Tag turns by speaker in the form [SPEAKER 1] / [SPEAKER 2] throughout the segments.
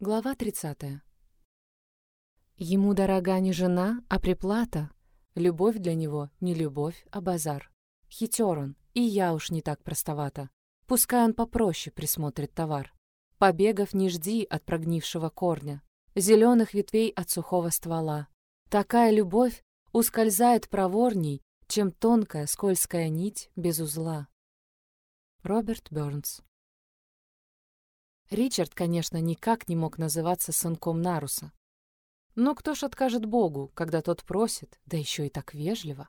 [SPEAKER 1] Глава 30. Ему дорога не жена, а приплата. Любовь для него не любовь, а базар. Хитер он, и я уж не так простовата. Пускай он попроще присмотрит товар. Побегов не жди от прогнившего корня, зеленых ветвей от сухого ствола. Такая любовь ускользает проворней, чем тонкая скользкая нить без узла. Роберт Бёрнс Ричард, конечно, никак не мог называться сынком Наруса. Но кто ж откажет Богу, когда тот просит, да еще и так вежливо?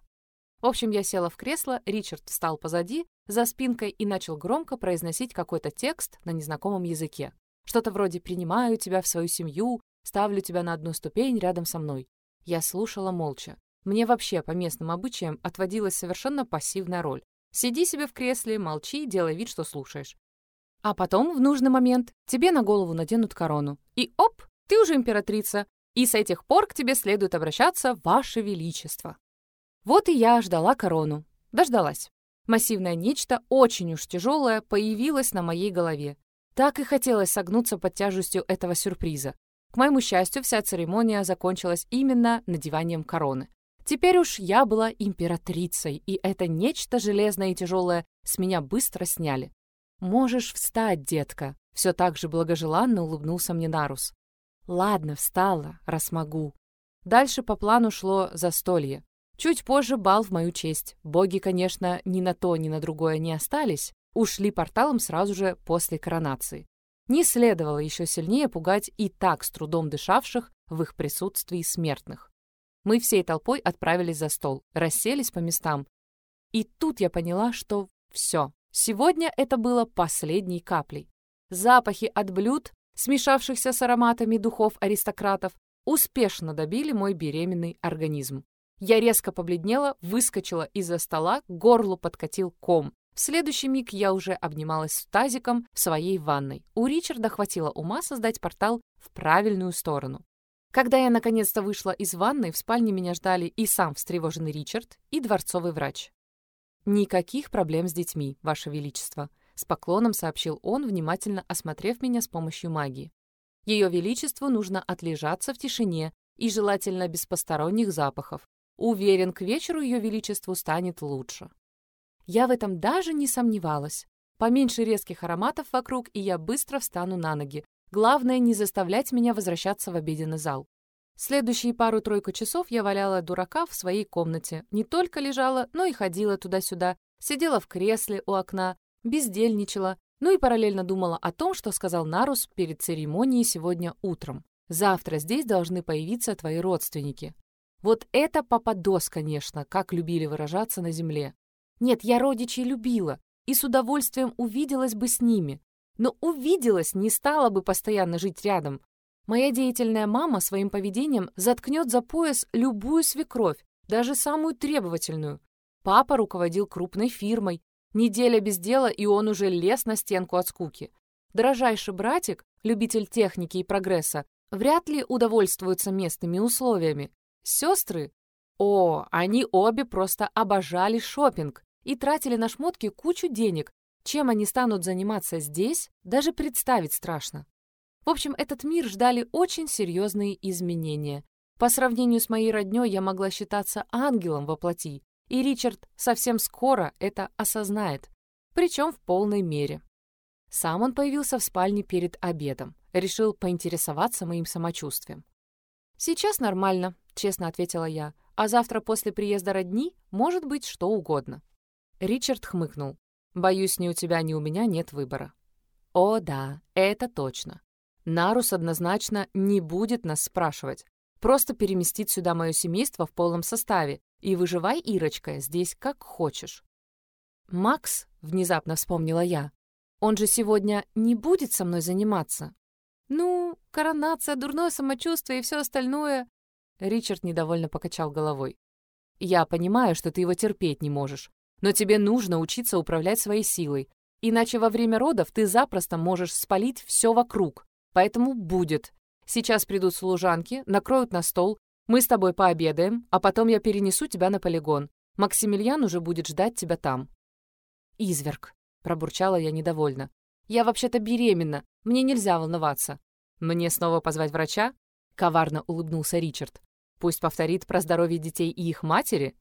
[SPEAKER 1] В общем, я села в кресло, Ричард встал позади, за спинкой и начал громко произносить какой-то текст на незнакомом языке. Что-то вроде «принимаю тебя в свою семью», «ставлю тебя на одну ступень рядом со мной». Я слушала молча. Мне вообще по местным обычаям отводилась совершенно пассивная роль. Сиди себе в кресле, молчи, делай вид, что слушаешь. А потом, в нужный момент, тебе на голову наденут корону. И оп, ты уже императрица, и с этих пор к тебе следует обращаться «Ваше Величество». Вот и я ждала корону. Дождалась. Массивное нечто, очень уж тяжелое, появилось на моей голове. Так и хотелось согнуться под тяжестью этого сюрприза. К моему счастью, вся церемония закончилась именно надеванием короны. Теперь уж я была императрицей, и это нечто железное и тяжелое с меня быстро сняли. «Можешь встать, детка», — все так же благожеланно улыбнулся мне Нарус. Ладно, встала, раз могу. Дальше по плану шло застолье. Чуть позже бал в мою честь. Боги, конечно, ни на то, ни на другое не остались, ушли порталом сразу же после коронации. Не следовало еще сильнее пугать и так с трудом дышавших в их присутствии смертных. Мы всей толпой отправились за стол, расселись по местам. И тут я поняла, что все. Сегодня это было последней каплей. Запахи от блюд смешавшихся с ароматами духов аристократов, успешно добили мой беременный организм. Я резко побледнела, выскочила из-за стола, горлу подкатил ком. В следующий миг я уже обнималась с тазиком в своей ванной. У Ричарда хватило ума создать портал в правильную сторону. Когда я наконец-то вышла из ванной, в спальне меня ждали и сам встревоженный Ричард, и дворцовый врач. «Никаких проблем с детьми, Ваше Величество», с поклоном сообщил он, внимательно осмотрев меня с помощью магии. Ее Величеству нужно отлежаться в тишине и желательно без посторонних запахов. Уверен, к вечеру Ее Величеству станет лучше. Я в этом даже не сомневалась. Поменьше резких ароматов вокруг, и я быстро встану на ноги. Главное, не заставлять меня возвращаться в обеденный зал. Следующие пару-тройку часов я валяла дурака в своей комнате. Не только лежала, но и ходила туда-сюда, сидела в кресле у окна, бездельничала, ну и параллельно думала о том, что сказал Нарус перед церемонией сегодня утром. Завтра здесь должны появиться твои родственники. Вот это попадос, конечно, как любили выражаться на земле. Нет, я родичей любила и с удовольствием увиделась бы с ними. Но увиделась, не стала бы постоянно жить рядом. Моя деятельная мама своим поведением заткнет за пояс любую свекровь, даже самую требовательную. Папа руководил крупной фирмой, Неделя без дела, и он уже лез на стенку от скуки. Дрожайший братик, любитель техники и прогресса, вряд ли удовольствуется местными условиями. Сестры? О, они обе просто обожали шопинг и тратили на шмотки кучу денег. Чем они станут заниматься здесь, даже представить страшно. В общем, этот мир ждали очень серьезные изменения. По сравнению с моей роднёй я могла считаться ангелом во плоти, и Ричард совсем скоро это осознает, причем в полной мере. Сам он появился в спальне перед обедом, решил поинтересоваться моим самочувствием. «Сейчас нормально», — честно ответила я, «а завтра после приезда родни может быть что угодно». Ричард хмыкнул. «Боюсь, ни у тебя, ни у меня нет выбора». «О, да, это точно. Нарус однозначно не будет нас спрашивать. Просто переместит сюда мое семейство в полном составе, и выживай, Ирочка, здесь как хочешь. Макс, внезапно вспомнила я, он же сегодня не будет со мной заниматься. Ну, коронация, дурное самочувствие и все остальное. Ричард недовольно покачал головой. Я понимаю, что ты его терпеть не можешь, но тебе нужно учиться управлять своей силой, иначе во время родов ты запросто можешь спалить все вокруг. Поэтому будет. Сейчас придут служанки, накроют на стол, мы с тобой пообедаем, а потом я перенесу тебя на полигон. Максимилиан уже будет ждать тебя там». «Изверг», — пробурчала я недовольно. «Я вообще-то беременна, мне нельзя волноваться». «Мне снова позвать врача?» — коварно улыбнулся Ричард. «Пусть повторит про здоровье детей и их матери?»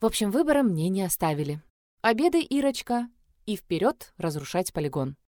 [SPEAKER 1] В общем, выбора мне не оставили. Обедай, Ирочка, и вперед разрушать полигон.